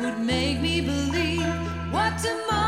would make me believe what tomorrow.